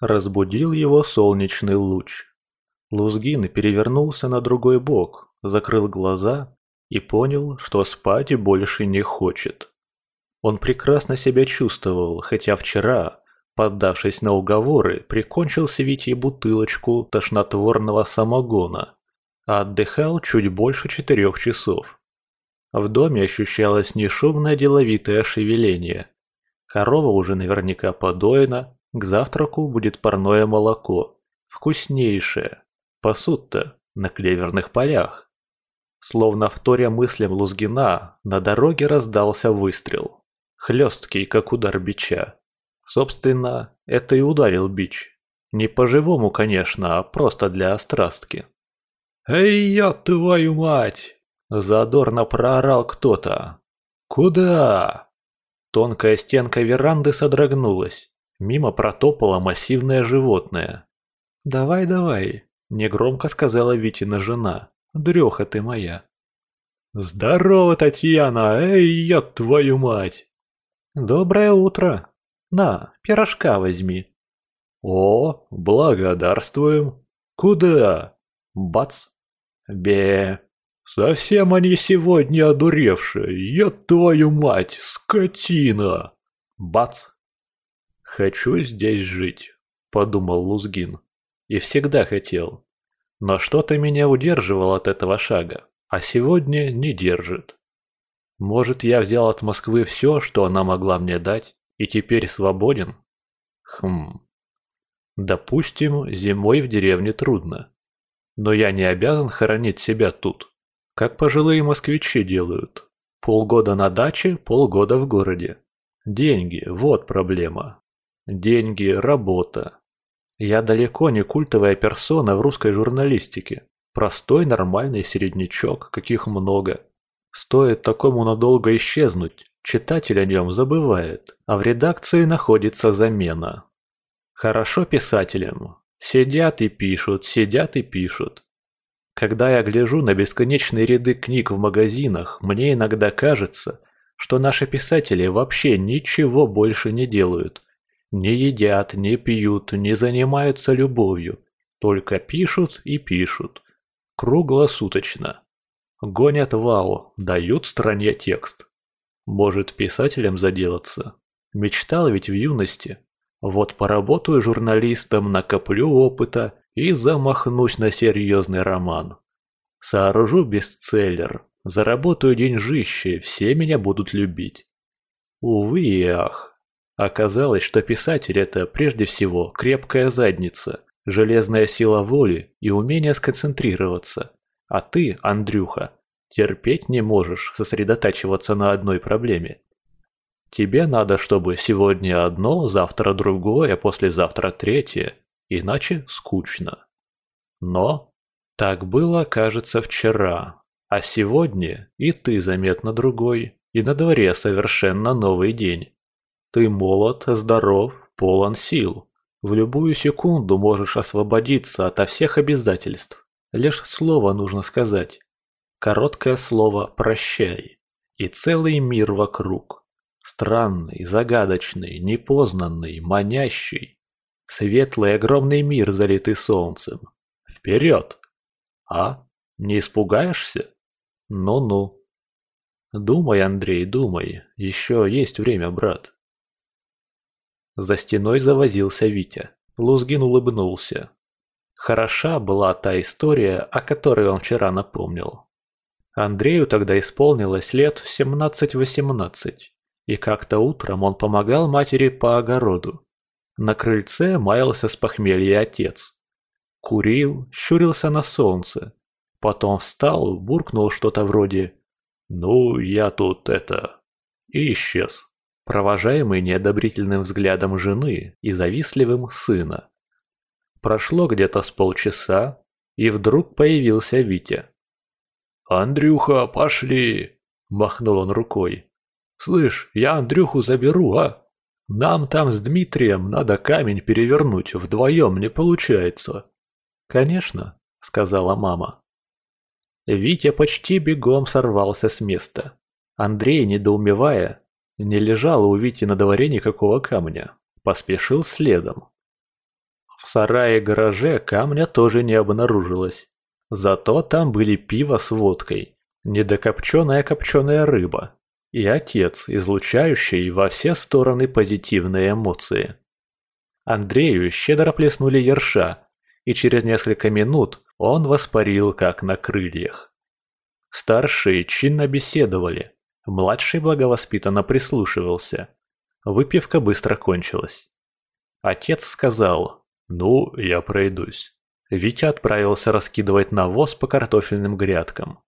Разбудил его солнечный луч. Лузгин перевернулся на другой бок, закрыл глаза и понял, что спать больше не хочет. Он прекрасно себя чувствовал, хотя вчера, поддавшись на уговоры, прикончил с Витей бутылочку тошнотворного самогона, а отдыхал чуть больше четырех часов. В доме ощущалось нешумное деловитое шевеление. Корова уже наверняка подоена, к завтраку будет парное молоко, вкуснейшее, пасут-то на клеверных полях. Словно вторя мыслям Лузгина, на дороге раздался выстрел хлесткий, как удар бича. Собственно, это и ударил бич. Не по-живому, конечно, а просто для острастки. «Эй, я твою мать!» – задорно проорал кто-то. «Куда?» Тонкая стенка веранды содрогнулась. Мимо протопало массивное животное. «Давай, давай», – негромко сказала Витина жена. «Дрёха ты моя». «Здорово, Татьяна! Эй, я твою мать!» «Доброе утро! На, пирожка возьми!» «О, благодарствуем! Куда?» Бац! Бе! Совсем они сегодня одуревшие! Я твою мать, скотина!» Бац! «Хочу здесь жить», — подумал Лузгин. И всегда хотел. Но что-то меня удерживало от этого шага, а сегодня не держит. Может, я взял от Москвы все, что она могла мне дать, и теперь свободен? Хм. Допустим, зимой в деревне трудно. Но я не обязан хоронить себя тут. Как пожилые москвичи делают. Полгода на даче, полгода в городе. Деньги – вот проблема. Деньги – работа. Я далеко не культовая персона в русской журналистике. Простой нормальный середнячок, каких много. Стоит такому надолго исчезнуть, читатель о нем забывает, а в редакции находится замена. Хорошо писателям. Сидят и пишут, сидят и пишут. Когда я гляжу на бесконечные ряды книг в магазинах, мне иногда кажется, что наши писатели вообще ничего больше не делают. Не едят, не пьют, не занимаются любовью. Только пишут и пишут. Круглосуточно. Гонят вау, дают стране текст. Может, писателем заделаться? Мечтал ведь в юности. Вот поработаю журналистом, накоплю опыта и замахнусь на серьезный роман. Сооружу бестселлер, заработаю деньжище, все меня будут любить. Увы и ах. Оказалось, что писатель – это прежде всего крепкая задница, железная сила воли и умение сконцентрироваться – а ты, Андрюха, терпеть не можешь сосредотачиваться на одной проблеме. Тебе надо, чтобы сегодня одно, завтра другое, послезавтра третье, иначе скучно. Но так было, кажется, вчера, а сегодня и ты заметно другой, и на дворе совершенно новый день. Ты молод, здоров, полон сил. В любую секунду можешь освободиться ото всех обязательств. Лишь слово нужно сказать. Короткое слово «прощай». И целый мир вокруг. Странный, загадочный, непознанный, манящий. Светлый огромный мир, залитый солнцем. Вперед! А? Не испугаешься? Ну-ну. Думай, Андрей, думай. Еще есть время, брат. За стеной завозился Витя. Лузгин улыбнулся. Хороша была та история, о которой он вчера напомнил. Андрею тогда исполнилось лет 17-18, и как-то утром он помогал матери по огороду. На крыльце маялся с похмелья отец. Курил, щурился на солнце. Потом встал, буркнул что-то вроде «Ну, я тут это...» и исчез, провожаемый неодобрительным взглядом жены и завистливым сына. Прошло где-то с полчаса, и вдруг появился Витя. «Андрюха, пошли!» – махнул он рукой. «Слышь, я Андрюху заберу, а? Нам там с Дмитрием надо камень перевернуть, вдвоем не получается». «Конечно», – сказала мама. Витя почти бегом сорвался с места. Андрей, недоумевая, не лежал у Вити на дворе никакого камня, поспешил следом. В сарае-гараже камня тоже не обнаружилось. Зато там были пиво с водкой, недокопченая копченая рыба и отец, излучающий во все стороны позитивные эмоции. Андрею щедро плеснули ерша, и через несколько минут он воспарил как на крыльях. Старшие чинно беседовали, младший благовоспитанно прислушивался. Выпивка быстро кончилась. Отец сказал «Ну, я пройдусь». Витя отправился раскидывать навоз по картофельным грядкам.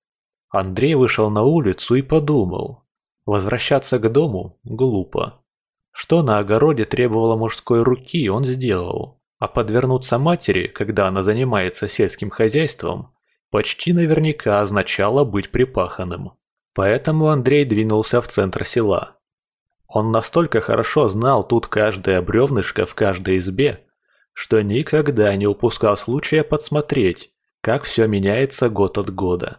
Андрей вышел на улицу и подумал. Возвращаться к дому глупо. Что на огороде требовало мужской руки, он сделал. А подвернуться матери, когда она занимается сельским хозяйством, почти наверняка означало быть припаханным. Поэтому Андрей двинулся в центр села. Он настолько хорошо знал тут каждое бревнышко в каждой избе, что никогда не упускал случая подсмотреть, как все меняется год от года.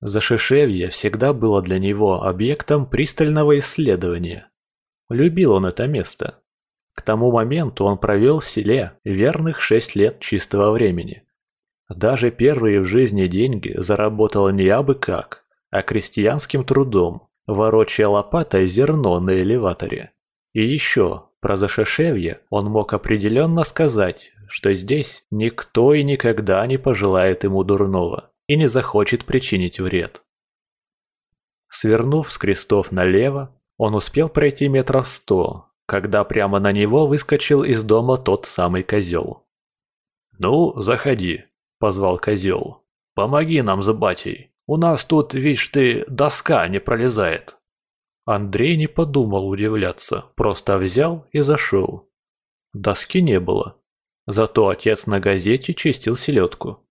Зашишевье всегда было для него объектом пристального исследования. Любил он это место. К тому моменту он провел в селе верных шесть лет чистого времени. Даже первые в жизни деньги заработал не абы как, а крестьянским трудом, ворочая лопатой зерно на элеваторе. И еще, про Зашишевье он мог определенно сказать, что здесь никто и никогда не пожелает ему дурного и не захочет причинить вред. Свернув с крестов налево, он успел пройти метров сто, когда прямо на него выскочил из дома тот самый козел. «Ну, заходи», — позвал козел. «Помоги нам с батей. У нас тут, видишь ты, доска не пролезает». Андрей не подумал удивляться, просто взял и зашел. Доски не было. Зато отец на газете чистил селедку.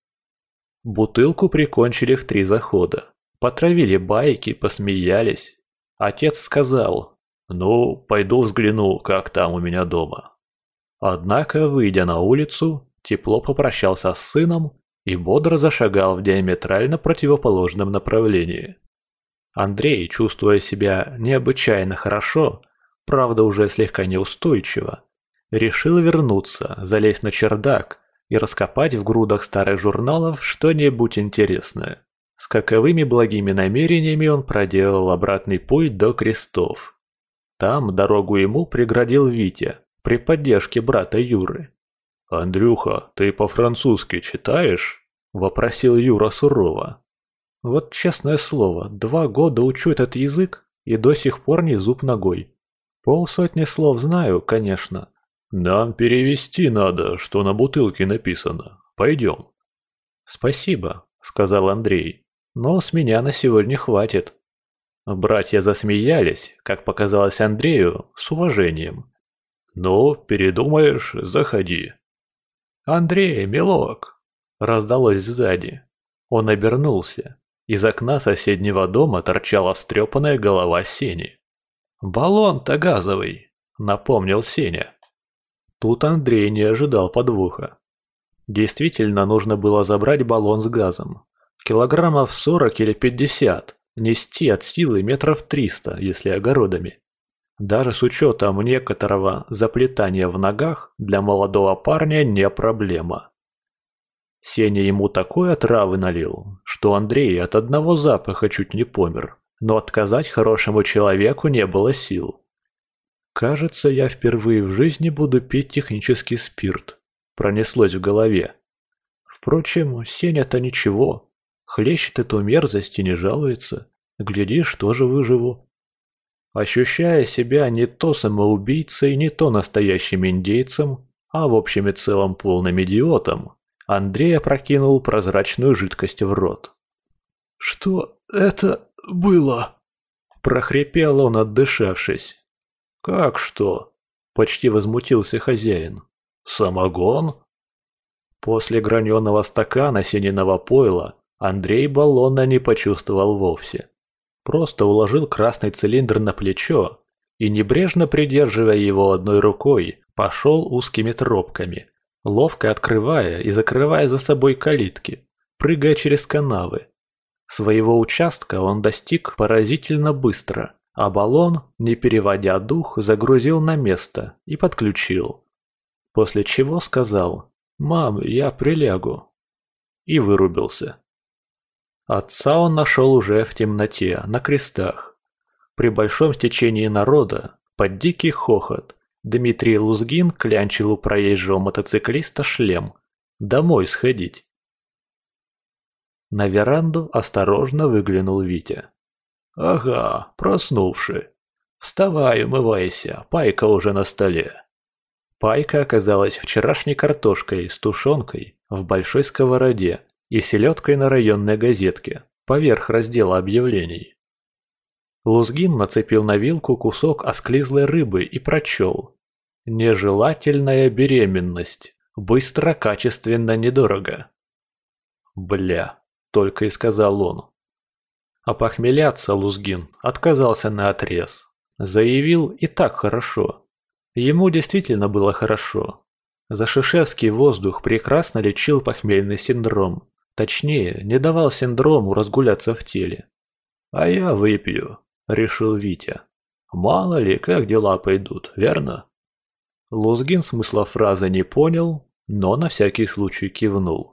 Бутылку прикончили в три захода. Потравили байки, посмеялись. Отец сказал, «Ну, пойду взгляну, как там у меня дома». Однако, выйдя на улицу, тепло попрощался с сыном и бодро зашагал в диаметрально противоположном направлении. Андрей, чувствуя себя необычайно хорошо, правда уже слегка неустойчиво, решил вернуться, залезть на чердак и раскопать в грудах старых журналов что-нибудь интересное. С каковыми благими намерениями он проделал обратный путь до крестов. Там дорогу ему преградил Витя при поддержке брата Юры. «Андрюха, ты по-французски читаешь?» – вопросил Юра сурово. Вот честное слово, два года учу этот язык и до сих пор не зуб ногой. Полсотни слов знаю, конечно. Нам перевести надо, что на бутылке написано. Пойдем. Спасибо, сказал Андрей, но с меня на сегодня хватит. Братья засмеялись, как показалось Андрею, с уважением. «Ну, передумаешь, заходи». «Андрей, милок!» – раздалось сзади. Он обернулся. Из окна соседнего дома торчала встрепанная голова Сени. «Баллон-то газовый!» – напомнил Сеня. Тут Андрей не ожидал подвоха. Действительно нужно было забрать баллон с газом. Килограммов 40 или 50, нести от силы метров 300, если огородами. Даже с учетом некоторого заплетания в ногах для молодого парня не проблема. Сеня ему такой отравы налил, что Андрей от одного запаха чуть не помер, но отказать хорошему человеку не было сил. «Кажется, я впервые в жизни буду пить технический спирт», – пронеслось в голове. Впрочем, Сеня-то ничего, хлещет эту мерзость и не жалуется. Глядишь, тоже выживу. Ощущая себя не то самоубийцей, не то настоящим индейцем, а в общем и целом полным идиотом, Андрей опрокинул прозрачную жидкость в рот. «Что это было?» Прохрипел он, отдышавшись. «Как что?» – почти возмутился хозяин. «Самогон?» После граненого стакана синего пойла Андрей баллона не почувствовал вовсе. Просто уложил красный цилиндр на плечо и, небрежно придерживая его одной рукой, пошел узкими тропками, ловко открывая и закрывая за собой калитки, прыгая через канавы. Своего участка он достиг поразительно быстро, а баллон, не переводя дух, загрузил на место и подключил. после чего сказал «Мам, я прилягу» и вырубился. Отца он нашел уже в темноте, на крестах. При большом стечении народа, под дикий хохот, Дмитрий Лузгин клянчил у проезжего мотоциклиста шлем. Домой сходить. На веранду осторожно выглянул Витя. «Ага, проснувший. Вставай, умывайся, пайка уже на столе». Пайка оказалась вчерашней картошкой с тушенкой в большой сковороде и селедкой на районной газетке, поверх раздела объявлений. Лузгин нацепил на вилку кусок осклизлой рыбы и прочел. «Нежелательная беременность. Быстро, качественно, недорого». «Бля», — только и сказал он. А похмеляться Лузгин отказался на отрез. Заявил и так хорошо. Ему действительно было хорошо. Зашишевский воздух прекрасно лечил похмельный синдром. Точнее, не давал синдрому разгуляться в теле. «А я выпью», — решил Витя. «Мало ли, как дела пойдут, верно?» Лузгин смысла фразы не понял, но на всякий случай кивнул.